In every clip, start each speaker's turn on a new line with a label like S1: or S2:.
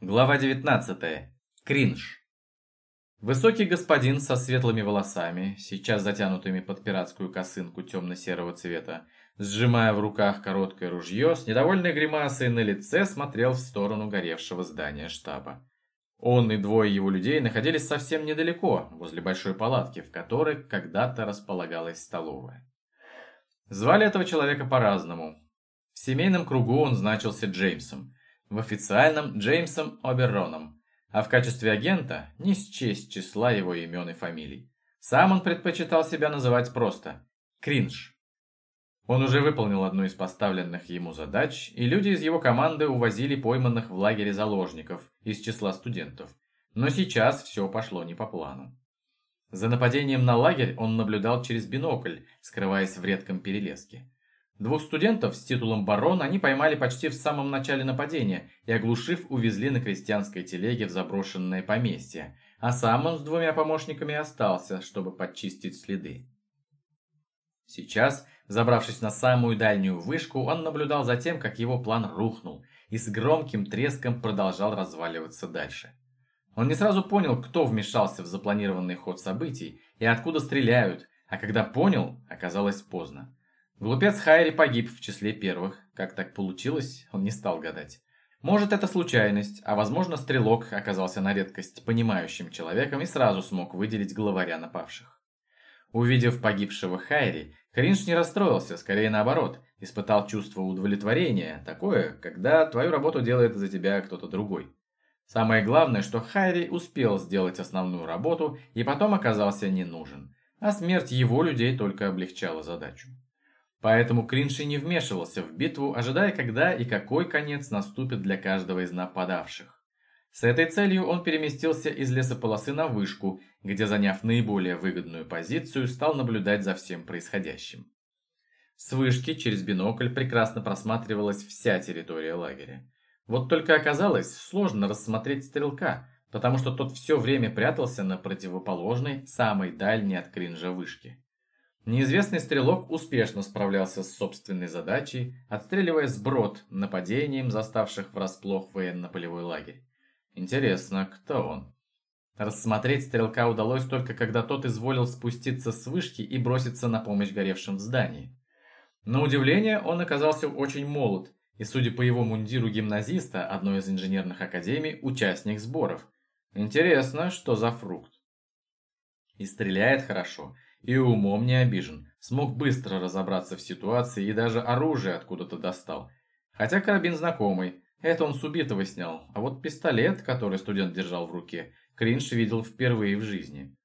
S1: Глава 19. Кринж. Высокий господин со светлыми волосами, сейчас затянутыми под пиратскую косынку темно-серого цвета, сжимая в руках короткое ружье, с недовольной гримасой на лице смотрел в сторону горевшего здания штаба. Он и двое его людей находились совсем недалеко, возле большой палатки, в которой когда-то располагалась столовая. Звали этого человека по-разному. В семейном кругу он значился Джеймсом, в официальном Джеймсом Оберроном, а в качестве агента не счесть числа его имен и фамилий. Сам он предпочитал себя называть просто «Кринж». Он уже выполнил одну из поставленных ему задач, и люди из его команды увозили пойманных в лагере заложников из числа студентов. Но сейчас все пошло не по плану. За нападением на лагерь он наблюдал через бинокль, скрываясь в редком перелеске. Двух студентов с титулом барона они поймали почти в самом начале нападения и, оглушив, увезли на крестьянской телеге в заброшенное поместье, а сам он с двумя помощниками остался, чтобы подчистить следы. Сейчас Забравшись на самую дальнюю вышку, он наблюдал за тем, как его план рухнул и с громким треском продолжал разваливаться дальше. Он не сразу понял, кто вмешался в запланированный ход событий и откуда стреляют, а когда понял, оказалось поздно. Глупец Хайри погиб в числе первых. Как так получилось, он не стал гадать. Может, это случайность, а возможно, стрелок оказался на редкость понимающим человеком и сразу смог выделить главаря напавших. Увидев погибшего Хайри, Кринж не расстроился, скорее наоборот, испытал чувство удовлетворения, такое, когда твою работу делает за тебя кто-то другой. Самое главное, что Хайри успел сделать основную работу и потом оказался не нужен, а смерть его людей только облегчала задачу. Поэтому Кринж и не вмешивался в битву, ожидая, когда и какой конец наступит для каждого из нападавших. С этой целью он переместился из лесополосы на вышку, где, заняв наиболее выгодную позицию, стал наблюдать за всем происходящим. С вышки через бинокль прекрасно просматривалась вся территория лагеря. Вот только оказалось сложно рассмотреть стрелка, потому что тот все время прятался на противоположной, самой дальней от кринжа вышке. Неизвестный стрелок успешно справлялся с собственной задачей, отстреливая сброд нападением, заставших врасплох военно-полевой лагерь. Интересно, кто он? Рассмотреть стрелка удалось только когда тот изволил спуститься с вышки и броситься на помощь горевшим в здании. На удивление, он оказался очень молод, и, судя по его мундиру гимназиста одной из инженерных академий, участник сборов. Интересно, что за фрукт. И стреляет хорошо, и умом не обижен, смог быстро разобраться в ситуации и даже оружие откуда-то достал. Хотя карабин знакомый, это он с убитого снял, а вот пистолет, который студент держал в руке, Кринж видел впервые в жизни.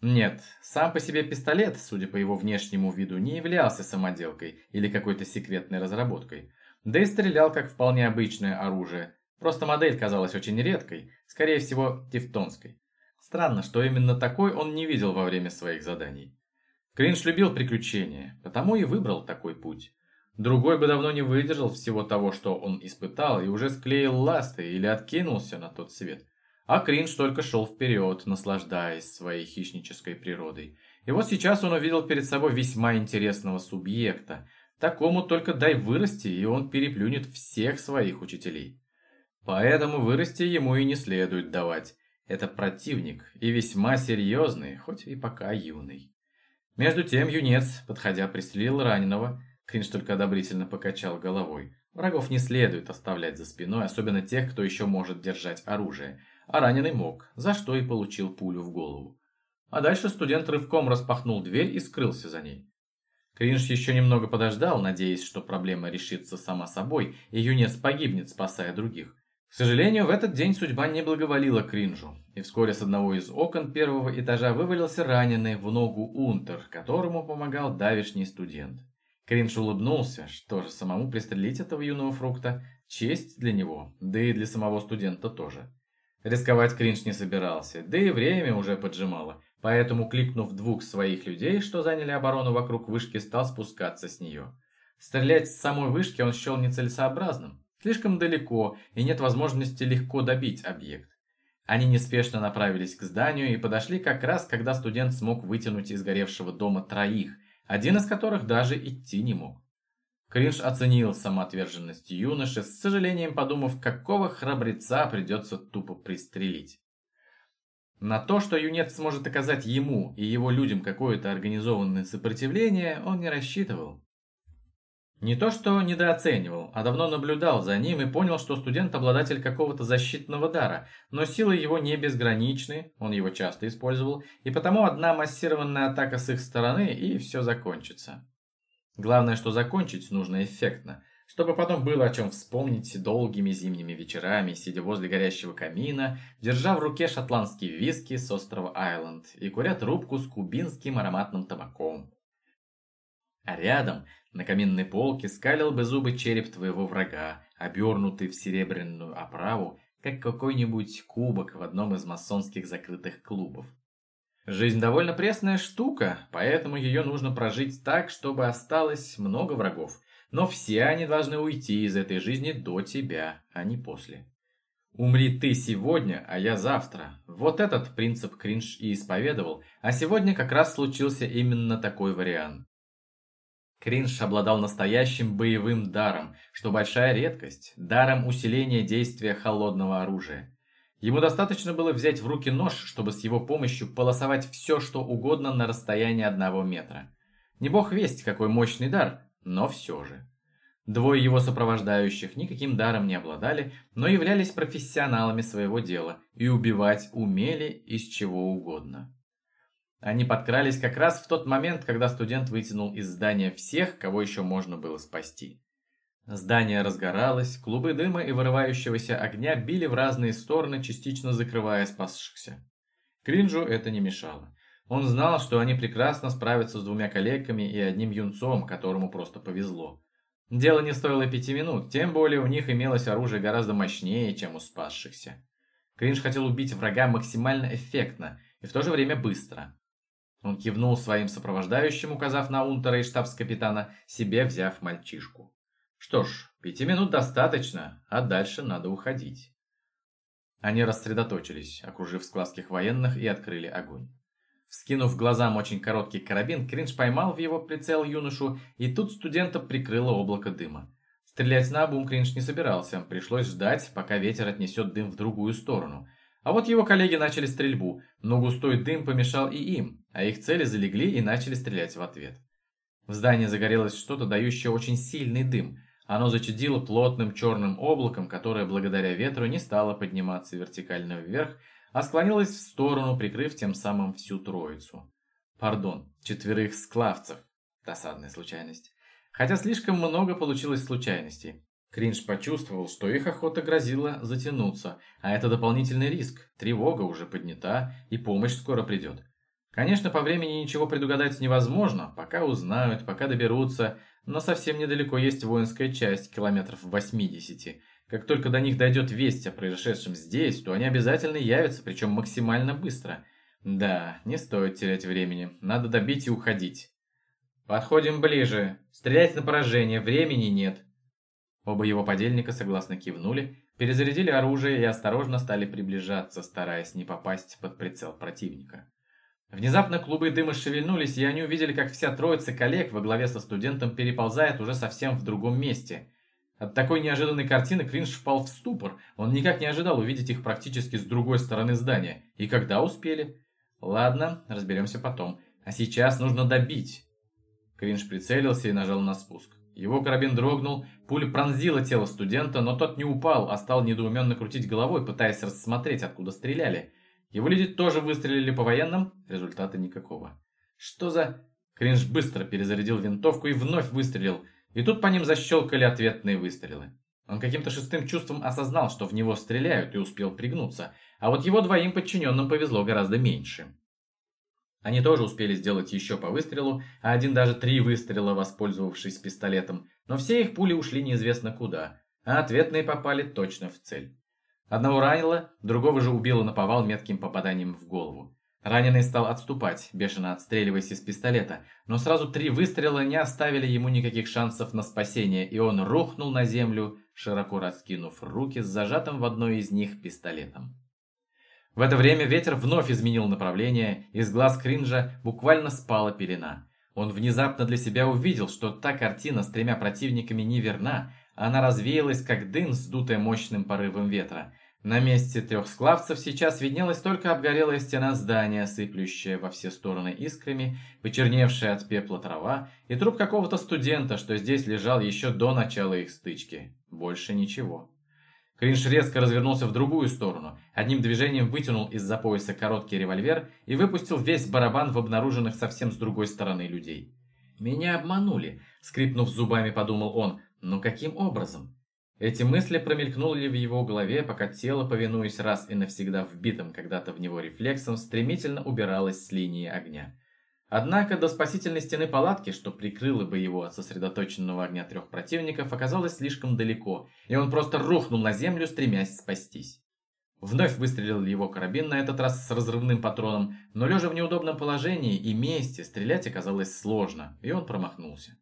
S1: Нет, сам по себе пистолет, судя по его внешнему виду, не являлся самоделкой или какой-то секретной разработкой. Да и стрелял как вполне обычное оружие, просто модель казалась очень редкой, скорее всего, тевтонской. Странно, что именно такой он не видел во время своих заданий. Кринж любил приключения, потому и выбрал такой путь. Другой бы давно не выдержал всего того, что он испытал, и уже склеил ласты или откинулся на тот свет. А Кринж только шел вперед, наслаждаясь своей хищнической природой. И вот сейчас он увидел перед собой весьма интересного субъекта. Такому только дай вырасти, и он переплюнет всех своих учителей. Поэтому вырасти ему и не следует давать. Это противник, и весьма серьезный, хоть и пока юный. Между тем юнец, подходя, пристрелил раненого, Кринж только одобрительно покачал головой. Врагов не следует оставлять за спиной, особенно тех, кто еще может держать оружие. А раненый мог, за что и получил пулю в голову. А дальше студент рывком распахнул дверь и скрылся за ней. Кринж еще немного подождал, надеясь, что проблема решится сама собой, и юнец погибнет, спасая других. К сожалению, в этот день судьба не благоволила Кринжу, и вскоре с одного из окон первого этажа вывалился раненый в ногу Унтер, которому помогал давишний студент. Кринж улыбнулся, что же, самому пристрелить этого юного фрукта – честь для него, да и для самого студента тоже. Рисковать Кринж не собирался, да и время уже поджимало, поэтому, кликнув двух своих людей, что заняли оборону вокруг вышки, стал спускаться с нее. Стрелять с самой вышки он счел нецелесообразным. Слишком далеко, и нет возможности легко добить объект. Они неспешно направились к зданию и подошли как раз, когда студент смог вытянуть из горевшего дома троих – один из которых даже идти не мог. Кринж оценил самоотверженность юноши, с сожалением подумав, какого храбреца придется тупо пристрелить. На то, что юнец сможет оказать ему и его людям какое-то организованное сопротивление, он не рассчитывал. Не то что недооценивал, а давно наблюдал за ним и понял, что студент обладатель какого-то защитного дара, но силы его не безграничны, он его часто использовал, и потому одна массированная атака с их стороны и все закончится. Главное, что закончить нужно эффектно, чтобы потом было о чем вспомнить долгими зимними вечерами, сидя возле горящего камина, держа в руке шотландский виски с острова Айленд и куря трубку с кубинским ароматным табаком. А рядом, на каминной полке, скалил бы зубы череп твоего врага, обернутый в серебряную оправу, как какой-нибудь кубок в одном из масонских закрытых клубов. Жизнь довольно пресная штука, поэтому ее нужно прожить так, чтобы осталось много врагов. Но все они должны уйти из этой жизни до тебя, а не после. Умри ты сегодня, а я завтра. Вот этот принцип Кринж и исповедовал, а сегодня как раз случился именно такой вариант. Кринж обладал настоящим боевым даром, что большая редкость, даром усиления действия холодного оружия. Ему достаточно было взять в руки нож, чтобы с его помощью полосовать все, что угодно на расстоянии одного метра. Не бог весть, какой мощный дар, но все же. Двое его сопровождающих никаким даром не обладали, но являлись профессионалами своего дела и убивать умели из чего угодно. Они подкрались как раз в тот момент, когда студент вытянул из здания всех, кого еще можно было спасти. Здание разгоралось, клубы дыма и вырывающегося огня били в разные стороны, частично закрывая спасшихся. Кринжу это не мешало. Он знал, что они прекрасно справятся с двумя коллегами и одним юнцом, которому просто повезло. Дело не стоило пяти минут, тем более у них имелось оружие гораздо мощнее, чем у спасшихся. Кринж хотел убить врага максимально эффектно и в то же время быстро. Он кивнул своим сопровождающим, указав на Унтера и штабс-капитана, себе взяв мальчишку. Что ж, пяти минут достаточно, а дальше надо уходить. Они рассредоточились, окружив складских военных и открыли огонь. Вскинув глазам очень короткий карабин, Кринж поймал в его прицел юношу, и тут студента прикрыло облако дыма. Стрелять на обум Кринж не собирался, пришлось ждать, пока ветер отнесет дым в другую сторону. А вот его коллеги начали стрельбу, но густой дым помешал и им, а их цели залегли и начали стрелять в ответ. В здании загорелось что-то, дающее очень сильный дым, оно зачадило плотным черным облаком, которое благодаря ветру не стало подниматься вертикально вверх, а склонилось в сторону, прикрыв тем самым всю троицу. Пардон, четверых склавцев. Досадная случайность. Хотя слишком много получилось случайностей. Кринж почувствовал, что их охота грозила затянуться, а это дополнительный риск. Тревога уже поднята, и помощь скоро придет. Конечно, по времени ничего предугадать невозможно, пока узнают, пока доберутся, но совсем недалеко есть воинская часть, километров 80. Как только до них дойдет весть о произошедшем здесь, то они обязательно явятся, причем максимально быстро. Да, не стоит терять времени, надо добить и уходить. «Подходим ближе. Стрелять на поражение, времени нет». Оба его подельника согласно кивнули, перезарядили оружие и осторожно стали приближаться, стараясь не попасть под прицел противника. Внезапно клубы дыма шевельнулись, и они увидели, как вся троица коллег во главе со студентом переползает уже совсем в другом месте. От такой неожиданной картины Кринж впал в ступор. Он никак не ожидал увидеть их практически с другой стороны здания. И когда успели? Ладно, разберемся потом. А сейчас нужно добить. Кринж прицелился и нажал на спуск. Его карабин дрогнул, пуля пронзила тело студента, но тот не упал, а стал недоуменно крутить головой, пытаясь рассмотреть, откуда стреляли. Его люди тоже выстрелили по военным, результата никакого. Что за... Кринж быстро перезарядил винтовку и вновь выстрелил, и тут по ним защелкали ответные выстрелы. Он каким-то шестым чувством осознал, что в него стреляют, и успел пригнуться, а вот его двоим подчиненным повезло гораздо меньше. Они тоже успели сделать еще по выстрелу, а один даже три выстрела, воспользовавшись пистолетом, но все их пули ушли неизвестно куда, а ответные попали точно в цель. Одного ранило, другого же убило наповал метким попаданием в голову. Раненый стал отступать, бешено отстреливаясь из пистолета, но сразу три выстрела не оставили ему никаких шансов на спасение, и он рухнул на землю, широко раскинув руки с зажатым в одной из них пистолетом. В это время ветер вновь изменил направление, из глаз Кринжа буквально спала пелена. Он внезапно для себя увидел, что та картина с тремя противниками неверна, она развеялась, как дым, сдутая мощным порывом ветра. На месте трех склавцев сейчас виднелась только обгорелая стена здания, сыплющая во все стороны искрами, почерневшая от пепла трава и труп какого-то студента, что здесь лежал еще до начала их стычки. Больше ничего. Кринж резко развернулся в другую сторону, одним движением вытянул из-за пояса короткий револьвер и выпустил весь барабан в обнаруженных совсем с другой стороны людей. «Меня обманули», — скрипнув зубами, подумал он, но каким образом? Эти мысли промелькнули в его голове, пока тело, повинуясь раз и навсегда вбитым когда-то в него рефлексом, стремительно убиралось с линии огня. Однако до спасительной стены палатки, что прикрыло бы его от сосредоточенного огня трех противников, оказалось слишком далеко, и он просто рухнул на землю, стремясь спастись. Вновь выстрелил его карабин, на этот раз с разрывным патроном, но лежа в неудобном положении и месте, стрелять оказалось сложно, и он промахнулся.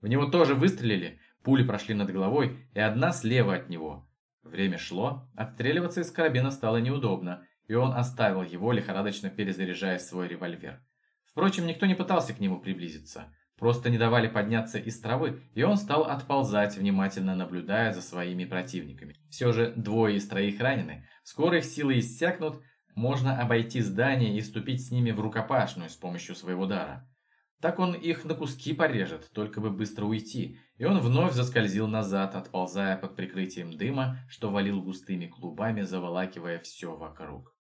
S1: В него тоже выстрелили, Пули прошли над головой, и одна слева от него. Время шло, отстреливаться из карабина стало неудобно, и он оставил его, лихорадочно перезаряжая свой револьвер. Впрочем, никто не пытался к нему приблизиться. Просто не давали подняться из травы, и он стал отползать, внимательно наблюдая за своими противниками. Все же двое из троих ранены. Скоро их силы иссякнут, можно обойти здание и вступить с ними в рукопашную с помощью своего дара. Так он их на куски порежет, только бы быстро уйти, и он вновь заскользил назад, отползая под прикрытием дыма, что валил густыми клубами, заволакивая все вокруг.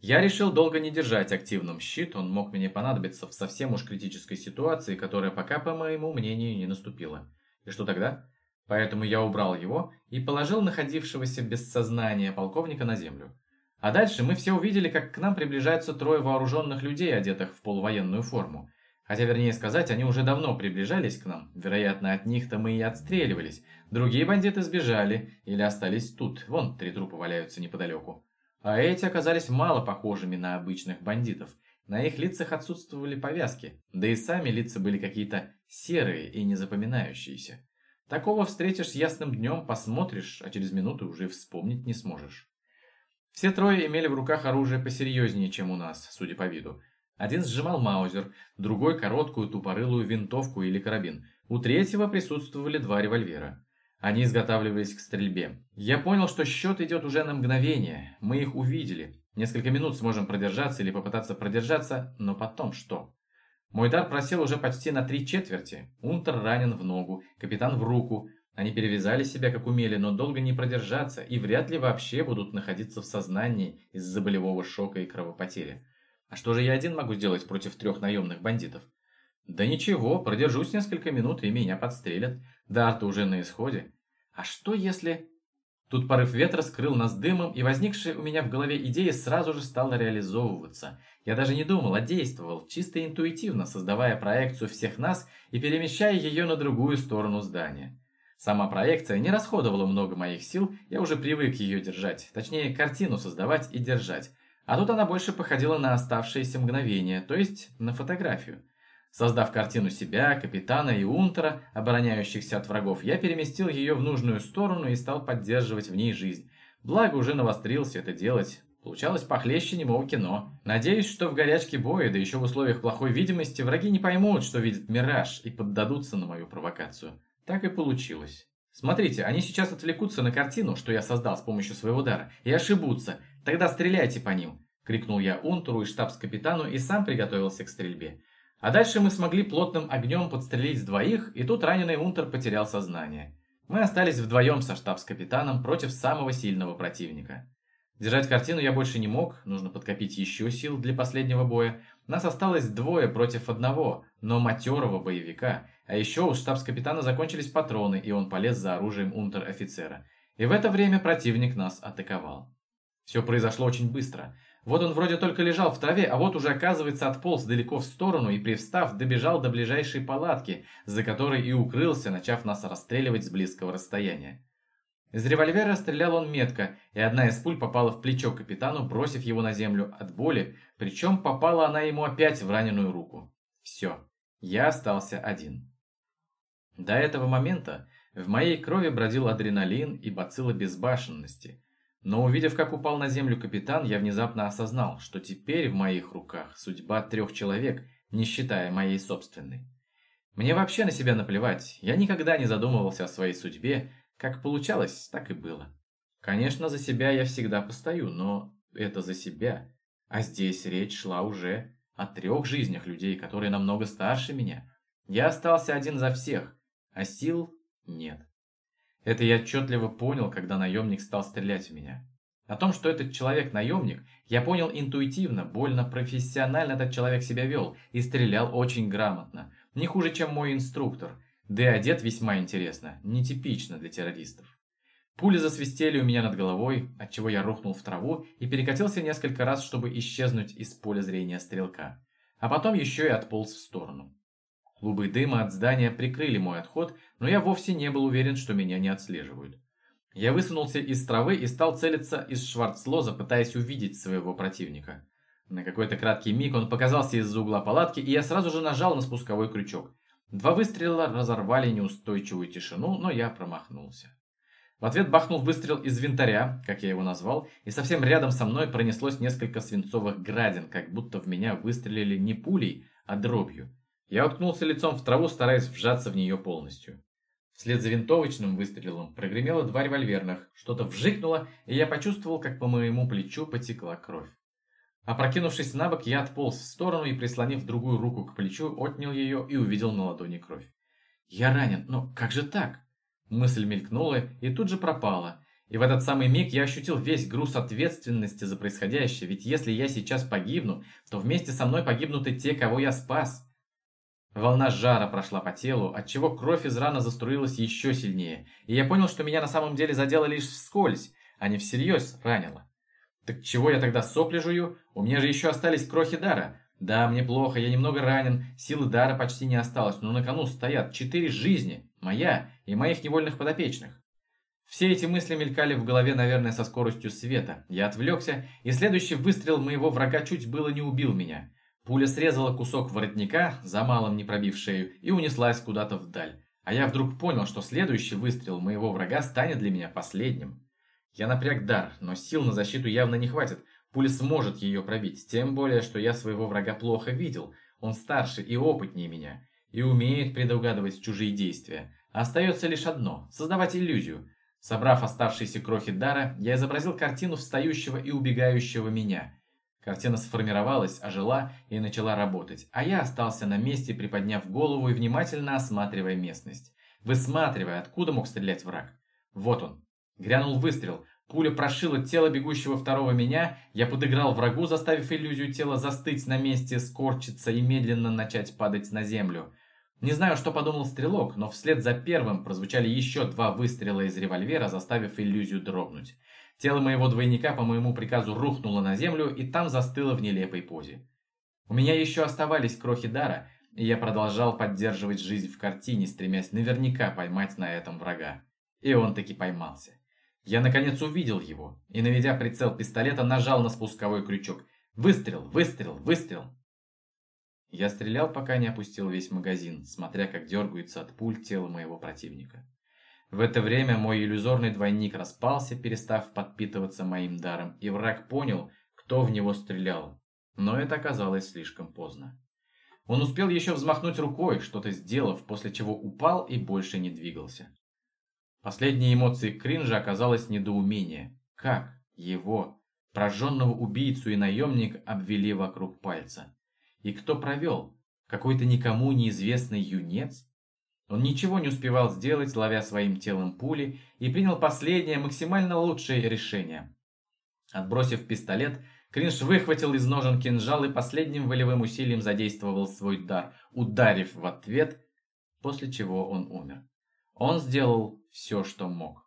S1: Я решил долго не держать активным щит, он мог мне понадобиться в совсем уж критической ситуации, которая пока, по моему мнению, не наступила. И что тогда? Поэтому я убрал его и положил находившегося без сознания полковника на землю. А дальше мы все увидели, как к нам приближаются трое вооруженных людей, одетых в полувоенную форму. Хотя, вернее сказать, они уже давно приближались к нам. Вероятно, от них-то мы и отстреливались. Другие бандиты сбежали или остались тут. Вон три трупа валяются неподалеку. А эти оказались мало похожими на обычных бандитов. На их лицах отсутствовали повязки, да и сами лица были какие-то серые и незапоминающиеся. Такого встретишь ясным днем, посмотришь, а через минуту уже вспомнить не сможешь. Все трое имели в руках оружие посерьезнее, чем у нас, судя по виду. Один сжимал маузер, другой короткую тупорылую винтовку или карабин. У третьего присутствовали два револьвера. Они изготавливались к стрельбе. Я понял, что счет идет уже на мгновение. Мы их увидели. Несколько минут сможем продержаться или попытаться продержаться, но потом что? Мой дар просел уже почти на три четверти. Унтер ранен в ногу, капитан в руку. Они перевязали себя как умели, но долго не продержаться и вряд ли вообще будут находиться в сознании из-за болевого шока и кровопотери. А что же я один могу сделать против трех наемных бандитов? Да ничего, продержусь несколько минут и меня подстрелят. Дар-то уже на исходе. А что если... Тут порыв ветра скрыл нас дымом, и возникшая у меня в голове идея сразу же стала реализовываться. Я даже не думал, а действовал, чисто интуитивно, создавая проекцию всех нас и перемещая ее на другую сторону здания. Сама проекция не расходовала много моих сил, я уже привык ее держать, точнее картину создавать и держать. А тут она больше походила на оставшиеся мгновения, то есть на фотографию. Создав картину себя, капитана и унтера, обороняющихся от врагов, я переместил ее в нужную сторону и стал поддерживать в ней жизнь. Благо уже навострился это делать. Получалось похлеще немого кино. Надеюсь, что в горячке боя, да еще в условиях плохой видимости, враги не поймут, что видят мираж, и поддадутся на мою провокацию. Так и получилось. Смотрите, они сейчас отвлекутся на картину, что я создал с помощью своего дара, и ошибутся. Тогда стреляйте по ним!» — крикнул я Унтуру и штабс-капитану и сам приготовился к стрельбе. А дальше мы смогли плотным огнем подстрелить двоих, и тут раненый Унтер потерял сознание. Мы остались вдвоем со штабс-капитаном против самого сильного противника. Держать картину я больше не мог, нужно подкопить еще сил для последнего боя. Нас осталось двое против одного, но матерого боевика, а еще у штабс-капитана закончились патроны, и он полез за оружием унтер-офицера. И в это время противник нас атаковал. Все произошло очень быстро. Вот он вроде только лежал в траве, а вот уже, оказывается, отполз далеко в сторону и, привстав, добежал до ближайшей палатки, за которой и укрылся, начав нас расстреливать с близкого расстояния. Из револьвера стрелял он метко, и одна из пуль попала в плечо капитану, бросив его на землю от боли, причем попала она ему опять в раненую руку. Все, я остался один. До этого момента в моей крови бродил адреналин и бацилла безбашенности. Но увидев, как упал на землю капитан, я внезапно осознал, что теперь в моих руках судьба трех человек, не считая моей собственной. Мне вообще на себя наплевать, я никогда не задумывался о своей судьбе, как получалось, так и было. Конечно, за себя я всегда постою, но это за себя. А здесь речь шла уже о трех жизнях людей, которые намного старше меня. Я остался один за всех, а сил нет. Это я отчетливо понял, когда наемник стал стрелять в меня. О том, что этот человек наемник, я понял интуитивно, больно профессионально этот человек себя вел и стрелял очень грамотно. Не хуже, чем мой инструктор. Да и одет весьма интересно, нетипично для террористов. Пули засвистели у меня над головой, отчего я рухнул в траву и перекатился несколько раз, чтобы исчезнуть из поля зрения стрелка. А потом еще и отполз в сторону. Клубы дыма от здания прикрыли мой отход, но я вовсе не был уверен, что меня не отслеживают. Я высунулся из травы и стал целиться из шварцлоза, пытаясь увидеть своего противника. На какой-то краткий миг он показался из-за угла палатки, и я сразу же нажал на спусковой крючок. Два выстрела разорвали неустойчивую тишину, но я промахнулся. В ответ бахнул выстрел из винтаря, как я его назвал, и совсем рядом со мной пронеслось несколько свинцовых градин, как будто в меня выстрелили не пулей, а дробью. Я уткнулся лицом в траву, стараясь вжаться в нее полностью. Вслед за винтовочным выстрелом прогремело два револьверных, что-то вжикнуло, и я почувствовал, как по моему плечу потекла кровь. Опрокинувшись на бок, я отполз в сторону и, прислонив другую руку к плечу, отнял ее и увидел на ладони кровь. «Я ранен, но как же так?» Мысль мелькнула и тут же пропала. И в этот самый миг я ощутил весь груз ответственности за происходящее, ведь если я сейчас погибну, то вместе со мной погибнут и те, кого я спас. Волна жара прошла по телу, отчего кровь из раны заструилась еще сильнее, и я понял, что меня на самом деле задело лишь вскользь, а не всерьез ранило. Так чего я тогда сопли жую? У меня же еще остались крохи дара. Да, мне плохо, я немного ранен, силы дара почти не осталось, но на кону стоят четыре жизни, моя и моих невольных подопечных. Все эти мысли мелькали в голове, наверное, со скоростью света. Я отвлекся, и следующий выстрел моего врага чуть было не убил меня. Пуля срезала кусок воротника, за малым не пробив шею, и унеслась куда-то вдаль. А я вдруг понял, что следующий выстрел моего врага станет для меня последним. Я напряг дар, но сил на защиту явно не хватит. Пуля сможет ее пробить, тем более, что я своего врага плохо видел. Он старше и опытнее меня, и умеет предугадывать чужие действия. Остается лишь одно – создавать иллюзию. Собрав оставшиеся крохи дара, я изобразил картину встающего и убегающего меня – Картина сформировалась, ожила и начала работать, а я остался на месте, приподняв голову и внимательно осматривая местность, высматривая, откуда мог стрелять враг. Вот он. Грянул выстрел. Пуля прошила тело бегущего второго меня, я подыграл врагу, заставив иллюзию тела застыть на месте, скорчиться и медленно начать падать на землю. Не знаю, что подумал стрелок, но вслед за первым прозвучали еще два выстрела из револьвера, заставив иллюзию дрогнуть. Тело моего двойника по моему приказу рухнуло на землю и там застыло в нелепой позе. У меня еще оставались крохи дара, и я продолжал поддерживать жизнь в картине, стремясь наверняка поймать на этом врага. И он таки поймался. Я наконец увидел его, и наведя прицел пистолета, нажал на спусковой крючок. Выстрел, выстрел, выстрел. Я стрелял, пока не опустил весь магазин, смотря как дергается от пуль тело моего противника. В это время мой иллюзорный двойник распался, перестав подпитываться моим даром, и враг понял, кто в него стрелял. Но это оказалось слишком поздно. Он успел еще взмахнуть рукой, что-то сделав, после чего упал и больше не двигался. Последней эмоцией кринжа оказалось недоумение. Как его, прожженного убийцу и наемник, обвели вокруг пальца? И кто провел? Какой-то никому неизвестный юнец? Он ничего не успевал сделать, ловя своим телом пули, и принял последнее, максимально лучшее решение. Отбросив пистолет, Кринж выхватил из ножен кинжал и последним волевым усилием задействовал свой дар, ударив в ответ, после чего он умер. Он сделал все, что мог.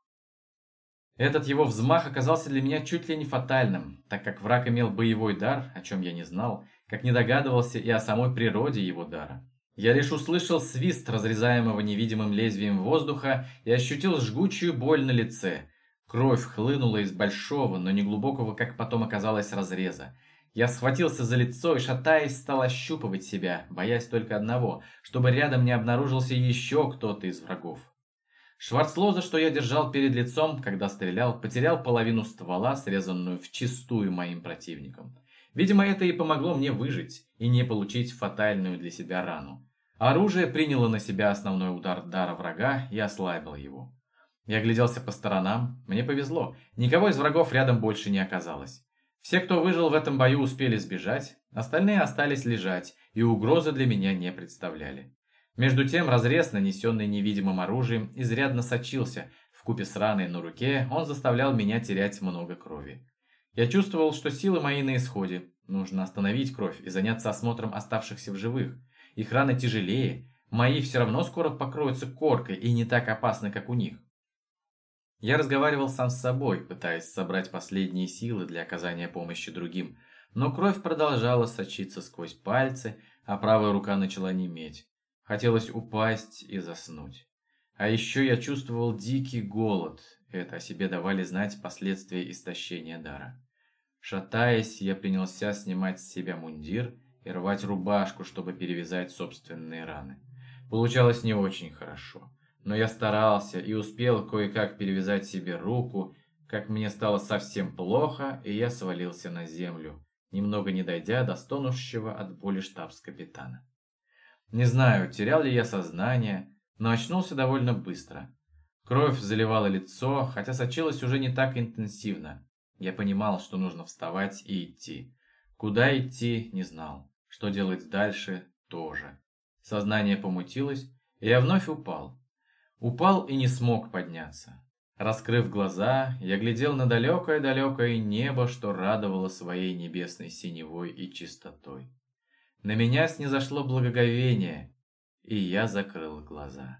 S1: Этот его взмах оказался для меня чуть ли не фатальным, так как враг имел боевой дар, о чем я не знал, как не догадывался и о самой природе его дара. Я лишь услышал свист разрезаемого невидимым лезвием воздуха и ощутил жгучую боль на лице. Кровь хлынула из большого, но не глубокого, как потом оказалось, разреза. Я схватился за лицо и, шатаясь, стал ощупывать себя, боясь только одного, чтобы рядом не обнаружился еще кто-то из врагов. Шварцлоза, что я держал перед лицом, когда стрелял, потерял половину ствола, срезанную в чистую моим противником. Видимо, это и помогло мне выжить, и не получить фатальную для себя рану. Оружие приняло на себя основной удар дара врага и ослабило его. Я гляделся по сторонам, мне повезло, никого из врагов рядом больше не оказалось. Все, кто выжил в этом бою, успели сбежать, остальные остались лежать и угрозы для меня не представляли. Между тем разрез, нанесенный невидимым оружием, изрядно сочился, в купе с раной на руке он заставлял меня терять много крови. Я чувствовал, что силы мои на исходе, нужно остановить кровь и заняться осмотром оставшихся в живых. Их раны тяжелее, мои все равно скоро покроются коркой и не так опасны, как у них. Я разговаривал сам с собой, пытаясь собрать последние силы для оказания помощи другим, но кровь продолжала сочиться сквозь пальцы, а правая рука начала неметь. Хотелось упасть и заснуть. А еще я чувствовал дикий голод, это о себе давали знать последствия истощения дара. Шатаясь, я принялся снимать с себя мундир и рвать рубашку, чтобы перевязать собственные раны. Получалось не очень хорошо, но я старался и успел кое-как перевязать себе руку, как мне стало совсем плохо, и я свалился на землю, немного не дойдя до стонущего от боли штабс-капитана. Не знаю, терял ли я сознание, но очнулся довольно быстро. Кровь заливала лицо, хотя сочилась уже не так интенсивно. Я понимал, что нужно вставать и идти. Куда идти, не знал. Что делать дальше, тоже. Сознание помутилось, и я вновь упал. Упал и не смог подняться. Раскрыв глаза, я глядел на далекое-далекое небо, что радовало своей небесной синевой и чистотой. На меня снизошло благоговение, и я закрыл глаза.